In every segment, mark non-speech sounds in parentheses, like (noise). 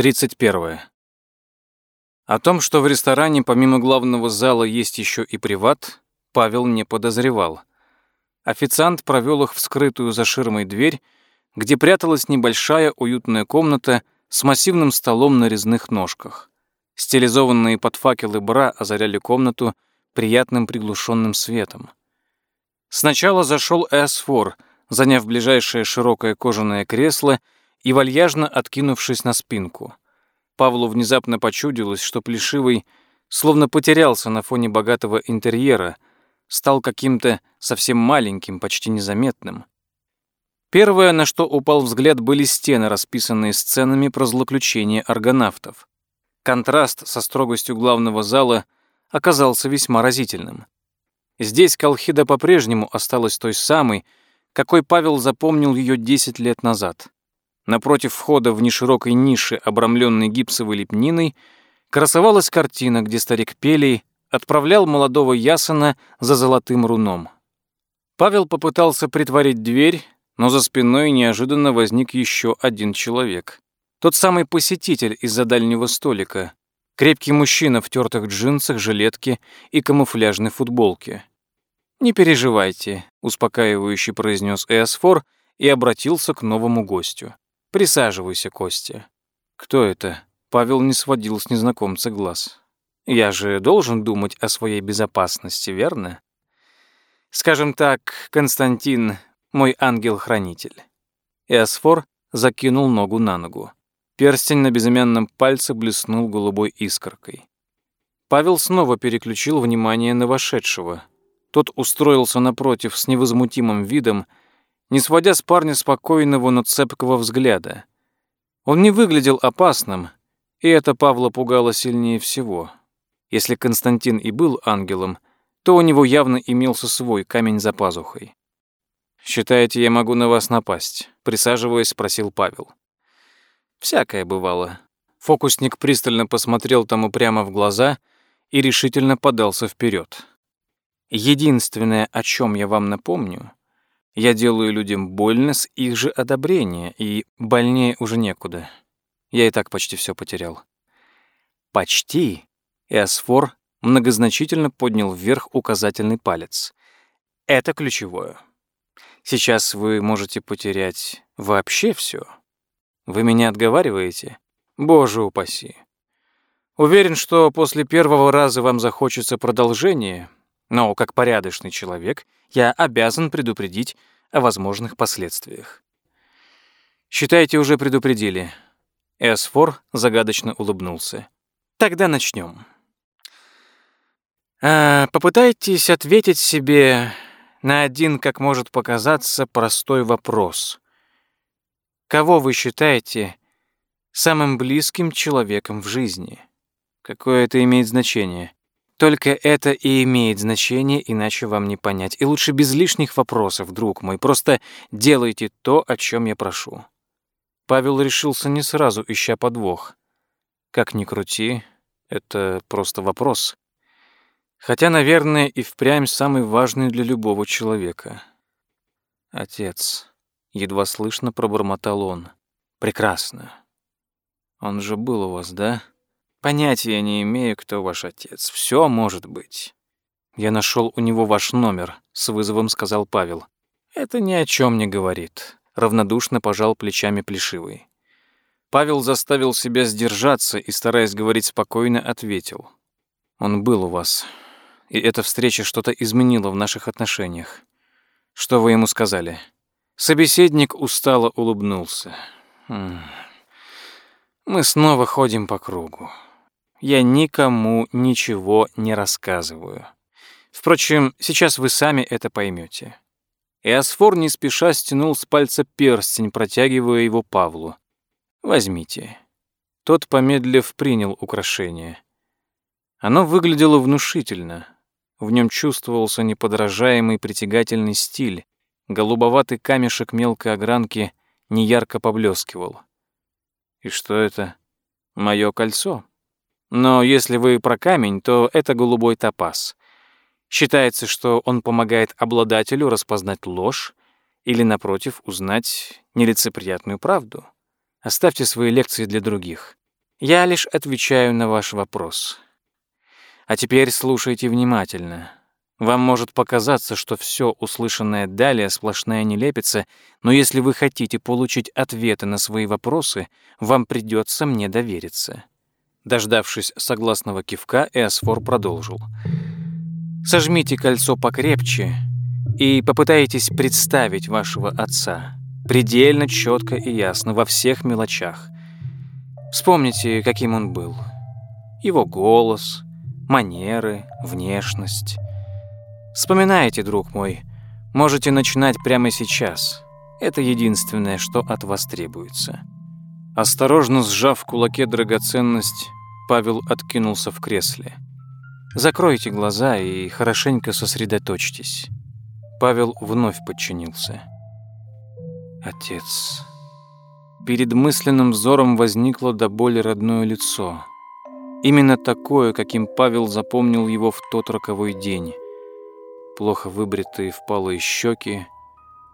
31. О том, что в ресторане помимо главного зала есть еще и приват, Павел не подозревал. Официант провел их в скрытую за ширмой дверь, где пряталась небольшая уютная комната с массивным столом на резных ножках. Стилизованные под факелы бра озаряли комнату приятным приглушенным светом. Сначала зашел Эсфор, заняв ближайшее широкое кожаное кресло и вальяжно откинувшись на спинку. Павлу внезапно почудилось, что Плешивый словно потерялся на фоне богатого интерьера, стал каким-то совсем маленьким, почти незаметным. Первое, на что упал взгляд, были стены, расписанные сценами про злоключение аргонавтов. Контраст со строгостью главного зала оказался весьма разительным. Здесь Колхида по-прежнему осталась той самой, какой Павел запомнил ее 10 лет назад. Напротив входа в неширокой нише, обрамленной гипсовой лепниной, красовалась картина, где старик Пелей отправлял молодого Ясона за золотым руном. Павел попытался притворить дверь, но за спиной неожиданно возник еще один человек. Тот самый посетитель из-за дальнего столика. Крепкий мужчина в тертых джинсах, жилетке и камуфляжной футболке. «Не переживайте», — успокаивающе произнес Эосфор и обратился к новому гостю. Присаживайся, Костя. Кто это? Павел не сводил с незнакомца глаз. Я же должен думать о своей безопасности, верно? Скажем так, Константин — мой ангел-хранитель. Эосфор закинул ногу на ногу. Перстень на безымянном пальце блеснул голубой искоркой. Павел снова переключил внимание на вошедшего. Тот устроился напротив с невозмутимым видом, не сводя с парня спокойного, но цепкого взгляда. Он не выглядел опасным, и это Павла пугало сильнее всего. Если Константин и был ангелом, то у него явно имелся свой камень за пазухой. «Считаете, я могу на вас напасть?» — присаживаясь, спросил Павел. «Всякое бывало». Фокусник пристально посмотрел тому прямо в глаза и решительно подался вперед. «Единственное, о чем я вам напомню, я делаю людям больно с их же одобрения, и больнее уже некуда. Я и так почти все потерял. Почти. И Асфор многозначительно поднял вверх указательный палец. Это ключевое. Сейчас вы можете потерять вообще все. Вы меня отговариваете? Боже упаси. Уверен, что после первого раза вам захочется продолжение, но как порядочный человек я обязан предупредить о возможных последствиях. Считайте, уже предупредили. Эсфор загадочно улыбнулся. Тогда начнем. А, попытайтесь ответить себе на один, как может показаться, простой вопрос. Кого вы считаете самым близким человеком в жизни? Какое это имеет значение? Только это и имеет значение, иначе вам не понять. И лучше без лишних вопросов, друг мой. Просто делайте то, о чем я прошу. Павел решился не сразу, ища подвох. Как ни крути, это просто вопрос. Хотя, наверное, и впрямь самый важный для любого человека. Отец, едва слышно пробормотал он. Прекрасно. Он же был у вас, да? Понятия не имею, кто ваш отец. Все может быть. Я нашел у него ваш номер, с вызовом сказал Павел. Это ни о чем не говорит. Равнодушно пожал плечами Плешивый. Павел заставил себя сдержаться и, стараясь говорить спокойно, ответил. Он был у вас. И эта встреча что-то изменила в наших отношениях. Что вы ему сказали? Собеседник устало улыбнулся. «Хм. Мы снова ходим по кругу я никому ничего не рассказываю. Впрочем, сейчас вы сами это поймете. И Асфор не спеша стянул с пальца перстень, протягивая его Павлу. «Возьмите». Тот, помедлив, принял украшение. Оно выглядело внушительно. В нем чувствовался неподражаемый притягательный стиль. Голубоватый камешек мелкой огранки неярко поблескивал. «И что это? Мое кольцо?» Но если вы про камень, то это голубой топаз. Считается, что он помогает обладателю распознать ложь или, напротив, узнать нелицеприятную правду. Оставьте свои лекции для других. Я лишь отвечаю на ваш вопрос. А теперь слушайте внимательно. Вам может показаться, что все услышанное далее сплошная нелепица, но если вы хотите получить ответы на свои вопросы, вам придется мне довериться. Дождавшись согласного кивка, Эосфор продолжил. «Сожмите кольцо покрепче и попытайтесь представить вашего отца. Предельно четко и ясно во всех мелочах. Вспомните, каким он был. Его голос, манеры, внешность. Вспоминайте, друг мой. Можете начинать прямо сейчас. Это единственное, что от вас требуется». Осторожно сжав в кулаке драгоценность, Павел откинулся в кресле. «Закройте глаза и хорошенько сосредоточьтесь». Павел вновь подчинился. «Отец». Перед мысленным взором возникло до боли родное лицо. Именно такое, каким Павел запомнил его в тот роковой день. Плохо выбритые впалые щеки,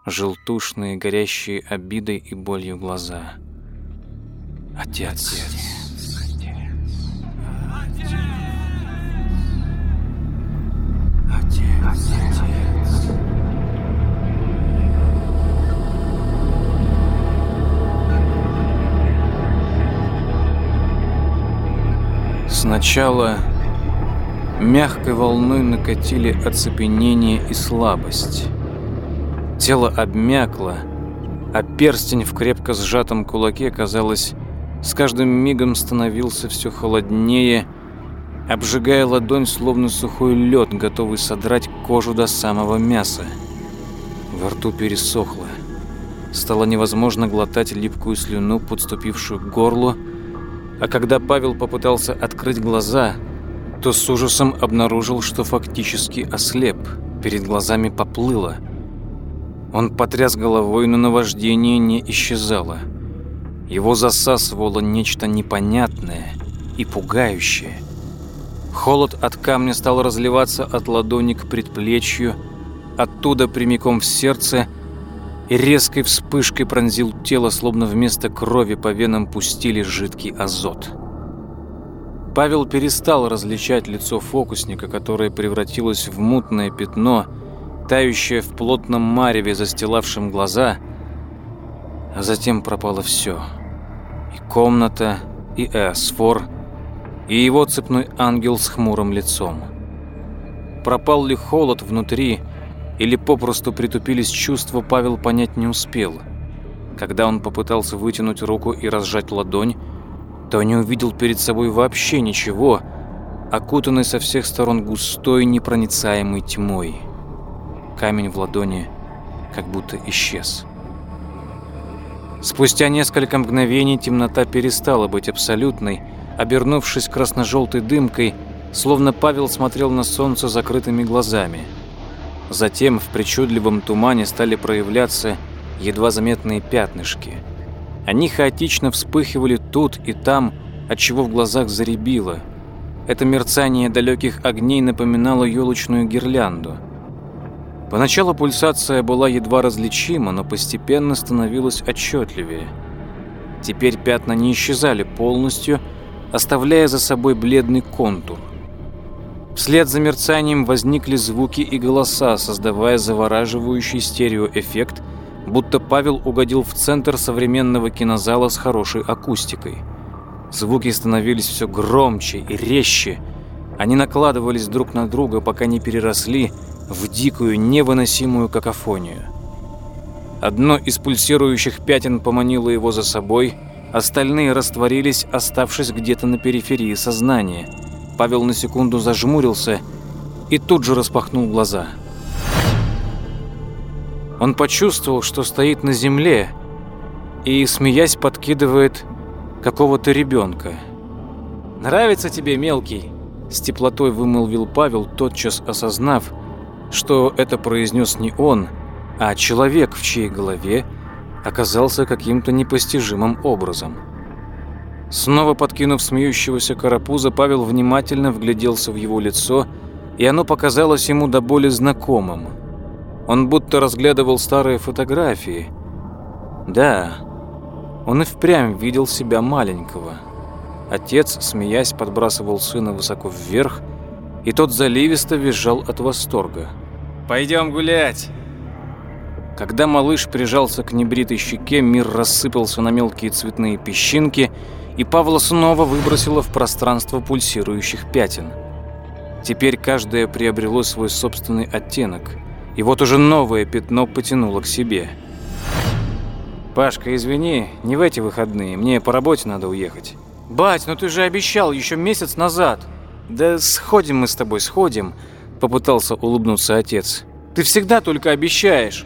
желтушные, горящие обидой и болью глаза — Отец. Отец. Сначала мягкой волной накатили оцепенение и слабость. Тело обмякло, а перстень в крепко сжатом кулаке, казалось, с каждым мигом становился все холоднее, обжигая ладонь, словно сухой лед, готовый содрать кожу до самого мяса. Во рту пересохло. Стало невозможно глотать липкую слюну, подступившую к горлу, а когда Павел попытался открыть глаза, то с ужасом обнаружил, что фактически ослеп. Перед глазами поплыло. Он потряс головой, но наваждение не исчезало. Его засасывало нечто непонятное и пугающее. Холод от камня стал разливаться от ладони к предплечью, оттуда прямиком в сердце и резкой вспышкой пронзил тело, словно вместо крови по венам пустили жидкий азот. Павел перестал различать лицо фокусника, которое превратилось в мутное пятно, тающее в плотном мареве, застилавшем глаза, а затем пропало все — и комната, и Эосфор, и его цепной ангел с хмурым лицом. Пропал ли холод внутри, или попросту притупились чувства, Павел понять не успел. Когда он попытался вытянуть руку и разжать ладонь, то не увидел перед собой вообще ничего, окутанный со всех сторон густой непроницаемой тьмой. Камень в ладони как будто исчез. Спустя несколько мгновений темнота перестала быть абсолютной, обернувшись красно-желтой дымкой, словно Павел смотрел на солнце закрытыми глазами. Затем в причудливом тумане стали проявляться едва заметные пятнышки. Они хаотично вспыхивали тут и там, отчего в глазах заребило. Это мерцание далеких огней напоминало елочную гирлянду – Поначалу пульсация была едва различима, но постепенно становилась отчетливее. Теперь пятна не исчезали полностью, оставляя за собой бледный контур. Вслед за мерцанием возникли звуки и голоса, создавая завораживающий стереоэффект, будто Павел угодил в центр современного кинозала с хорошей акустикой. Звуки становились все громче и резче. Они накладывались друг на друга, пока не переросли в дикую, невыносимую какофонию. Одно из пульсирующих пятен поманило его за собой, остальные растворились, оставшись где-то на периферии сознания. Павел на секунду зажмурился и тут же распахнул глаза. Он почувствовал, что стоит на земле и, смеясь, подкидывает какого-то ребенка. «Нравится тебе, мелкий?» С теплотой вымолвил Павел, тотчас осознав, что это произнес не он, а человек, в чьей голове оказался каким-то непостижимым образом. Снова подкинув смеющегося карапуза, Павел внимательно вгляделся в его лицо, и оно показалось ему до боли знакомым. Он будто разглядывал старые фотографии. Да, он и впрямь видел себя маленького. Отец, смеясь, подбрасывал сына высоко вверх, и тот заливисто визжал от восторга. «Пойдем гулять!» Когда малыш прижался к небритой щеке, мир рассыпался на мелкие цветные песчинки, и Павла снова выбросило в пространство пульсирующих пятен. Теперь каждое приобрело свой собственный оттенок, и вот уже новое пятно потянуло к себе. «Пашка, извини, не в эти выходные, мне по работе надо уехать». «Бать, ну ты же обещал еще месяц назад». «Да сходим мы с тобой, сходим», — попытался улыбнуться отец. «Ты всегда только обещаешь».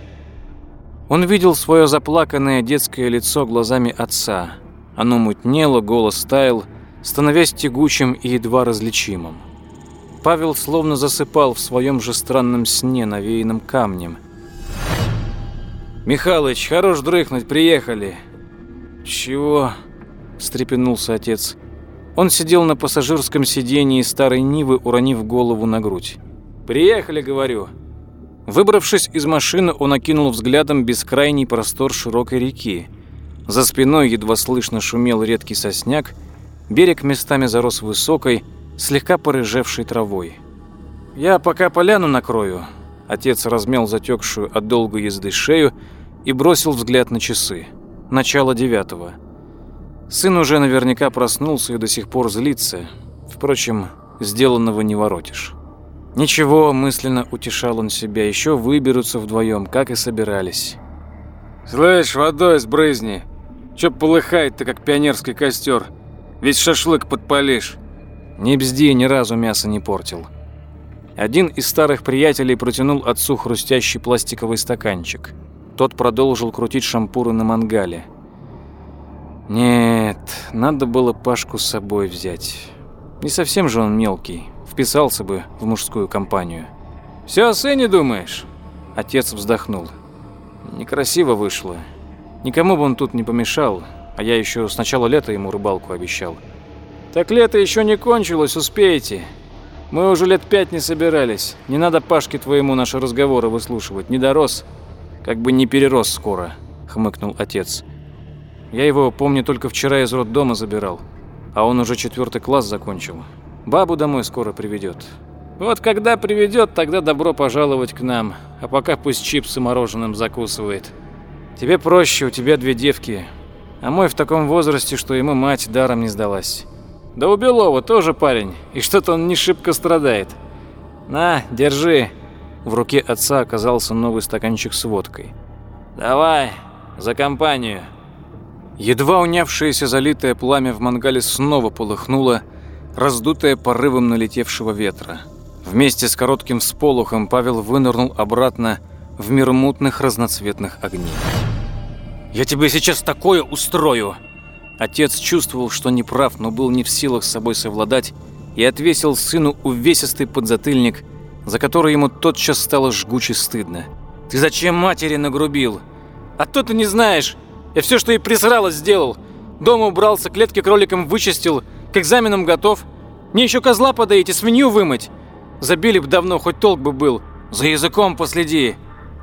Он видел свое заплаканное детское лицо глазами отца. Оно мутнело, голос таял, становясь тягучим и едва различимым. Павел словно засыпал в своем же странном сне, навеянном камнем. «Михалыч, хорош дрыхнуть, приехали!» «Чего?» – встрепенулся отец. Он сидел на пассажирском сидении старой Нивы, уронив голову на грудь. «Приехали, говорю!» Выбравшись из машины, он окинул взглядом бескрайний простор широкой реки. За спиной едва слышно шумел редкий сосняк, берег местами зарос высокой, слегка порыжевшей травой. «Я пока поляну накрою», — отец размял затекшую от долгой езды шею и бросил взгляд на часы. Начало девятого. Сын уже наверняка проснулся и до сих пор злится. Впрочем, сделанного не воротишь. Ничего, мысленно утешал он себя, еще выберутся вдвоем, как и собирались. «Слышь, водой сбрызни! Чё полыхает-то, как пионерский костер? Весь шашлык подпалишь!» Не бзди, ни разу мясо не портил. Один из старых приятелей протянул отцу хрустящий пластиковый стаканчик. Тот продолжил крутить шампуры на мангале. Нет, надо было Пашку с собой взять. Не совсем же он мелкий вписался бы в мужскую компанию. «Все о сыне думаешь?» Отец вздохнул. «Некрасиво вышло. Никому бы он тут не помешал, а я еще с начала лета ему рыбалку обещал». «Так лето еще не кончилось, успеете. Мы уже лет пять не собирались. Не надо Пашке твоему наши разговоры выслушивать. Не дорос, как бы не перерос скоро», — хмыкнул отец. «Я его, помню, только вчера из роддома забирал, а он уже четвертый класс закончил. Бабу домой скоро приведет. Вот когда приведет, тогда добро пожаловать к нам. А пока пусть чипсы мороженым закусывает. Тебе проще, у тебя две девки. А мой в таком возрасте, что ему мать даром не сдалась. Да у Белова тоже парень, и что-то он не шибко страдает. На, держи. В руке отца оказался новый стаканчик с водкой. Давай, за компанию. Едва унявшееся залитое пламя в мангале снова полыхнуло, раздутая порывом налетевшего ветра. Вместе с коротким всполохом Павел вынырнул обратно в мир мутных разноцветных огней. «Я тебе сейчас такое устрою!» Отец чувствовал, что не прав, но был не в силах с собой совладать и отвесил сыну увесистый подзатыльник, за который ему тотчас стало жгуче стыдно. «Ты зачем матери нагрубил? А то ты не знаешь! Я все, что ей присралось, сделал! Дома убрался, клетки кроликам вычистил, к экзаменам готов. Мне еще козла подоить и свинью вымыть. Забили б давно, хоть толк бы был. За языком последи.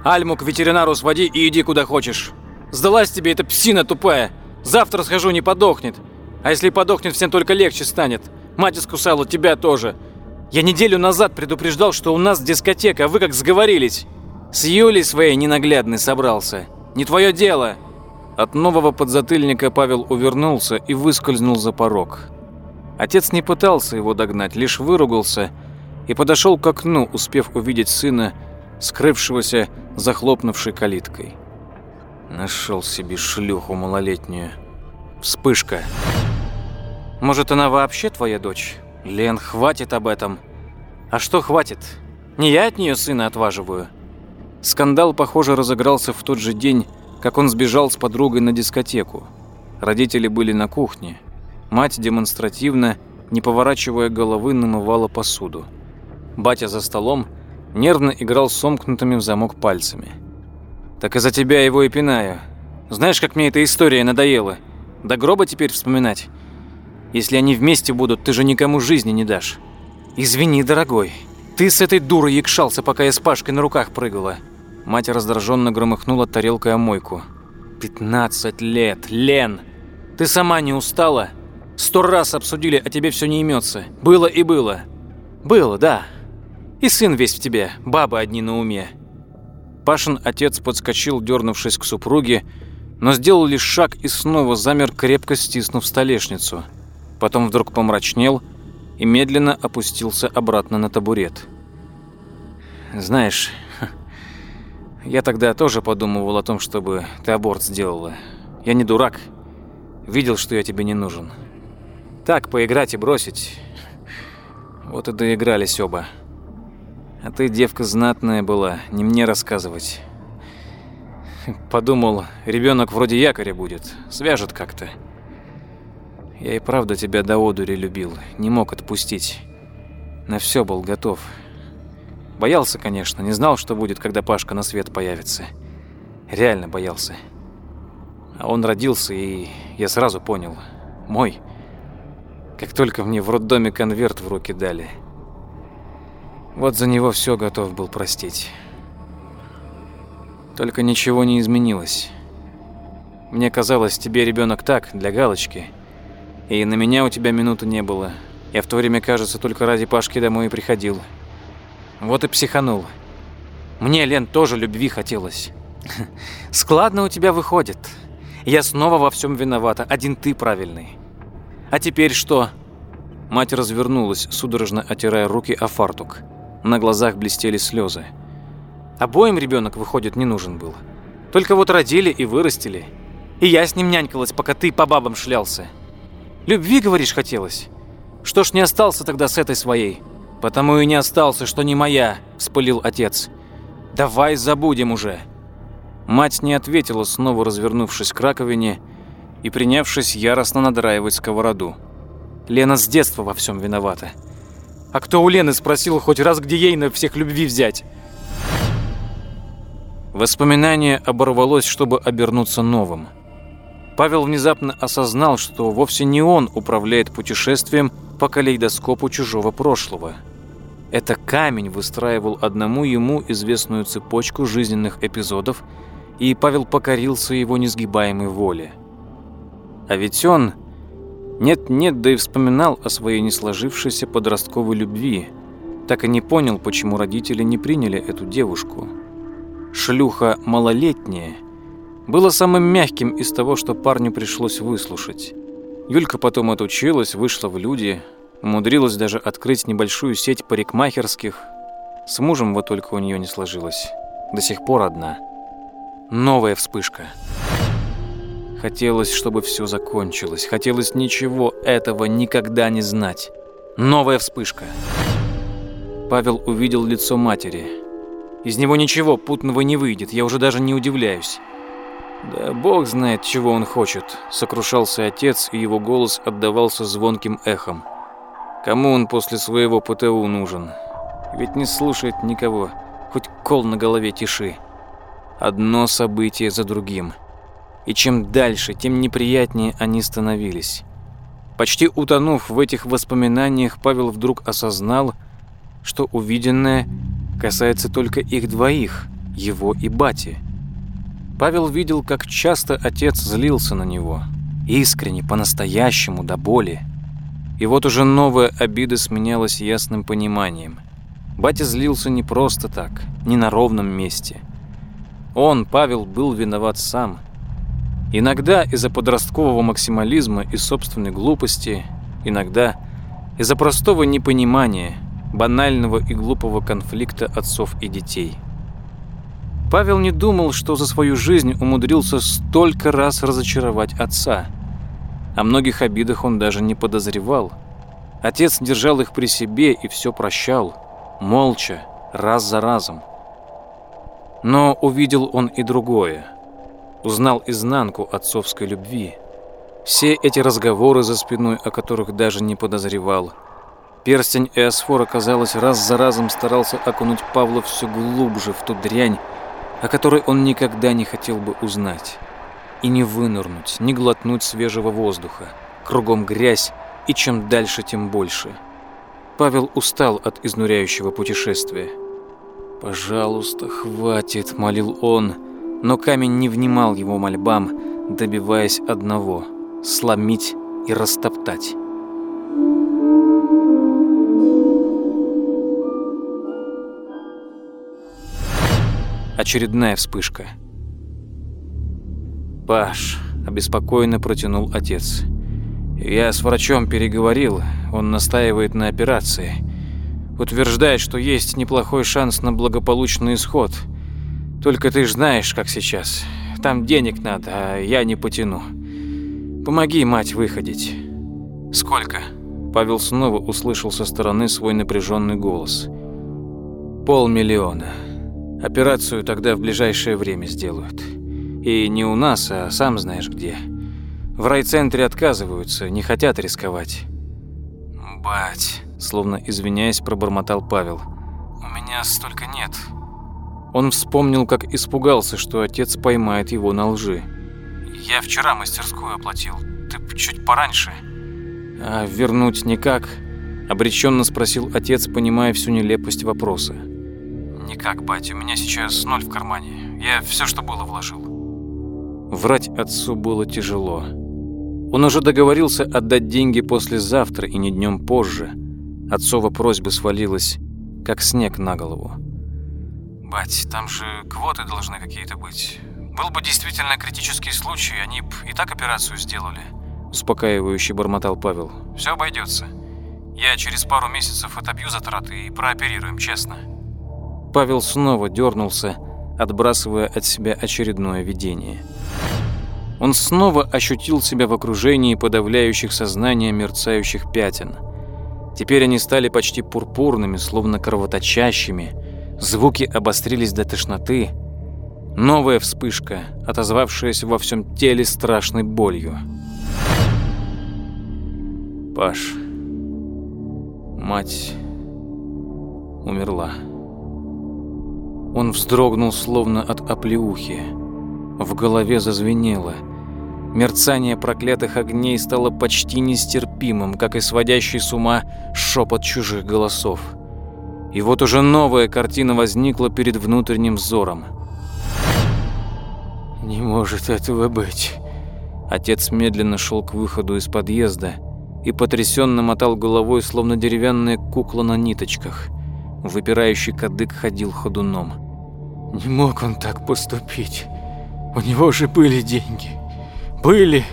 Альму к ветеринару своди и иди куда хочешь. Сдалась тебе эта псина тупая. Завтра схожу, не подохнет. А если подохнет, всем только легче станет. Мать искусала, тебя тоже. Я неделю назад предупреждал, что у нас дискотека, а вы как сговорились. С Юлей своей ненаглядной собрался. Не твое дело. От нового подзатыльника Павел увернулся и выскользнул за порог. Отец не пытался его догнать, лишь выругался и подошел к окну, успев увидеть сына, скрывшегося захлопнувшей калиткой. Нашел себе шлюху малолетнюю. Вспышка. Может, она вообще твоя дочь? Лен, хватит об этом. А что хватит? Не я от нее сына отваживаю. Скандал, похоже, разыгрался в тот же день, как он сбежал с подругой на дискотеку. Родители были на кухне. Мать демонстративно, не поворачивая головы, намывала посуду. Батя за столом нервно играл сомкнутыми в замок пальцами. «Так из-за тебя его и пинаю. Знаешь, как мне эта история надоела? До гроба теперь вспоминать? Если они вместе будут, ты же никому жизни не дашь. Извини, дорогой, ты с этой дурой якшался, пока я с Пашкой на руках прыгала». Мать раздраженно громыхнула тарелкой о мойку. «Пятнадцать лет, Лен! Ты сама не устала? Сто раз обсудили, а тебе все не имется. Было и было. Было, да. И сын весь в тебе, бабы одни на уме. Пашин отец подскочил, дернувшись к супруге, но сделал лишь шаг и снова замер, крепко стиснув столешницу. Потом вдруг помрачнел и медленно опустился обратно на табурет. «Знаешь, я тогда тоже подумывал о том, чтобы ты аборт сделала. Я не дурак. Видел, что я тебе не нужен. Так, поиграть и бросить. Вот и доигрались оба. А ты девка знатная была, не мне рассказывать. Подумал, ребенок вроде якоря будет, свяжет как-то. Я и правда тебя до одури любил, не мог отпустить. На все был готов. Боялся, конечно, не знал, что будет, когда Пашка на свет появится. Реально боялся. А он родился, и я сразу понял. Мой. Как только мне в роддоме конверт в руки дали. Вот за него все готов был простить. Только ничего не изменилось. Мне казалось, тебе ребенок так, для галочки. И на меня у тебя минуты не было. Я в то время, кажется, только ради Пашки домой и приходил. Вот и психанул. Мне, Лен, тоже любви хотелось. (laughs) Складно у тебя выходит. Я снова во всем виновата, один ты правильный. А теперь что? Мать развернулась, судорожно отирая руки о фартук. На глазах блестели слезы. Обоим ребенок, выходит, не нужен был. Только вот родили и вырастили. И я с ним нянькалась, пока ты по бабам шлялся. Любви, говоришь, хотелось? Что ж не остался тогда с этой своей? «Потому и не остался, что не моя», – вспылил отец. «Давай забудем уже». Мать не ответила, снова развернувшись к раковине и принявшись яростно надраивать сковороду. Лена с детства во всем виновата. А кто у Лены спросил хоть раз, где ей на всех любви взять? Воспоминание оборвалось, чтобы обернуться новым. Павел внезапно осознал, что вовсе не он управляет путешествием по калейдоскопу чужого прошлого – это камень выстраивал одному ему известную цепочку жизненных эпизодов, и Павел покорился его несгибаемой воле. А ведь он нет-нет, да и вспоминал о своей несложившейся подростковой любви, так и не понял, почему родители не приняли эту девушку. Шлюха малолетняя было самым мягким из того, что парню пришлось выслушать. Юлька потом отучилась, вышла в люди – Умудрилась даже открыть небольшую сеть парикмахерских. С мужем вот только у нее не сложилось. До сих пор одна. Новая вспышка. Хотелось, чтобы все закончилось. Хотелось ничего этого никогда не знать. Новая вспышка. Павел увидел лицо матери. Из него ничего путного не выйдет, я уже даже не удивляюсь. Да бог знает, чего он хочет, сокрушался отец, и его голос отдавался звонким эхом. Кому он после своего ПТУ нужен? Ведь не слушает никого, хоть кол на голове тиши. Одно событие за другим. И чем дальше, тем неприятнее они становились. Почти утонув в этих воспоминаниях, Павел вдруг осознал, что увиденное касается только их двоих, его и бати. Павел видел, как часто отец злился на него. Искренне, по-настоящему, до боли. И вот уже новая обида сменялась ясным пониманием. Батя злился не просто так, не на ровном месте. Он, Павел, был виноват сам. Иногда из-за подросткового максимализма и собственной глупости, иногда из-за простого непонимания, банального и глупого конфликта отцов и детей. Павел не думал, что за свою жизнь умудрился столько раз разочаровать отца – о многих обидах он даже не подозревал. Отец держал их при себе и все прощал, молча, раз за разом. Но увидел он и другое. Узнал изнанку отцовской любви. Все эти разговоры за спиной, о которых даже не подозревал. Перстень Эосфора, казалось, раз за разом старался окунуть Павла все глубже в ту дрянь, о которой он никогда не хотел бы узнать и не вынырнуть, не глотнуть свежего воздуха. Кругом грязь, и чем дальше, тем больше. Павел устал от изнуряющего путешествия. «Пожалуйста, хватит», — молил он, но камень не внимал его мольбам, добиваясь одного — сломить и растоптать. Очередная вспышка. «Паш», — обеспокоенно протянул отец. «Я с врачом переговорил, он настаивает на операции. Утверждает, что есть неплохой шанс на благополучный исход. Только ты ж знаешь, как сейчас. Там денег надо, а я не потяну. Помоги, мать, выходить». «Сколько?» Павел снова услышал со стороны свой напряженный голос. «Полмиллиона. Операцию тогда в ближайшее время сделают. И не у нас, а сам знаешь где. В райцентре отказываются, не хотят рисковать». «Бать», словно извиняясь, пробормотал Павел. «У меня столько нет». Он вспомнил, как испугался, что отец поймает его на лжи. «Я вчера мастерскую оплатил. Ты чуть пораньше». «А вернуть никак?» – обреченно спросил отец, понимая всю нелепость вопроса. «Никак, батя, у меня сейчас ноль в кармане. Я все, что было, вложил». Врать отцу было тяжело. Он уже договорился отдать деньги послезавтра и не днем позже. Отцова просьба свалилась, как снег на голову. «Бать, там же квоты должны какие-то быть. Был бы действительно критический случай, они бы и так операцию сделали», успокаивающе бормотал Павел. «Все обойдется. Я через пару месяцев отобью затраты и прооперируем, честно». Павел снова дернулся, отбрасывая от себя очередное видение. Он снова ощутил себя в окружении подавляющих сознание мерцающих пятен. Теперь они стали почти пурпурными, словно кровоточащими. Звуки обострились до тошноты. Новая вспышка, отозвавшаяся во всем теле страшной болью. Паш, мать умерла. Он вздрогнул, словно от оплеухи. В голове зазвенело. Мерцание проклятых огней стало почти нестерпимым, как и сводящий с ума шепот чужих голосов. И вот уже новая картина возникла перед внутренним взором. «Не может этого быть». Отец медленно шел к выходу из подъезда и потрясенно мотал головой, словно деревянная кукла на ниточках. Выпирающий кадык ходил ходуном. Не мог он так поступить. У него же были деньги. Были.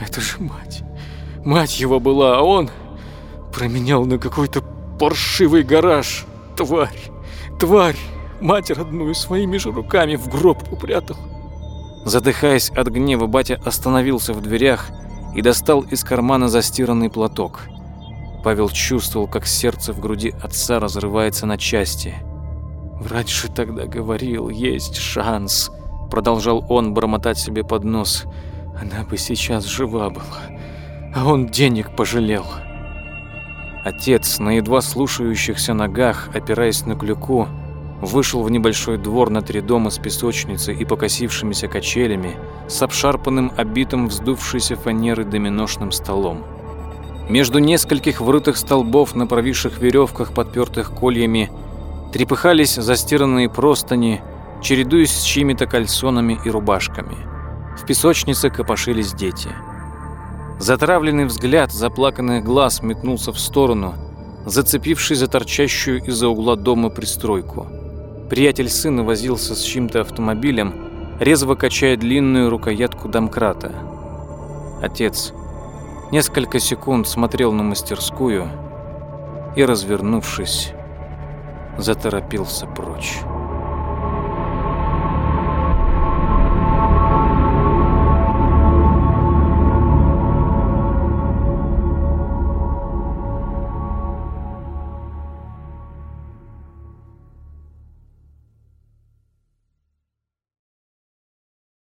Это же мать. Мать его была, а он променял на какой-то паршивый гараж. Тварь. Тварь. Мать родную своими же руками в гроб упрятал. Задыхаясь от гнева, батя остановился в дверях и достал из кармана застиранный платок. Павел чувствовал, как сердце в груди отца разрывается на части – «Раньше тогда говорил, есть шанс», — продолжал он бормотать себе под нос. «Она бы сейчас жива была, а он денег пожалел». Отец, на едва слушающихся ногах, опираясь на клюку, вышел в небольшой двор на три дома с песочницей и покосившимися качелями, с обшарпанным, обитым вздувшейся фанеры доминошным столом. Между нескольких врытых столбов на провисших веревках, подпертых кольями, Трепыхались застиранные простыни, чередуясь с чьими-то кальсонами и рубашками. В песочнице копошились дети. Затравленный взгляд заплаканных глаз метнулся в сторону, зацепивший за торчащую из-за угла дома пристройку. Приятель сына возился с чьим-то автомобилем, резво качая длинную рукоятку домкрата. Отец несколько секунд смотрел на мастерскую и, развернувшись, заторопился прочь.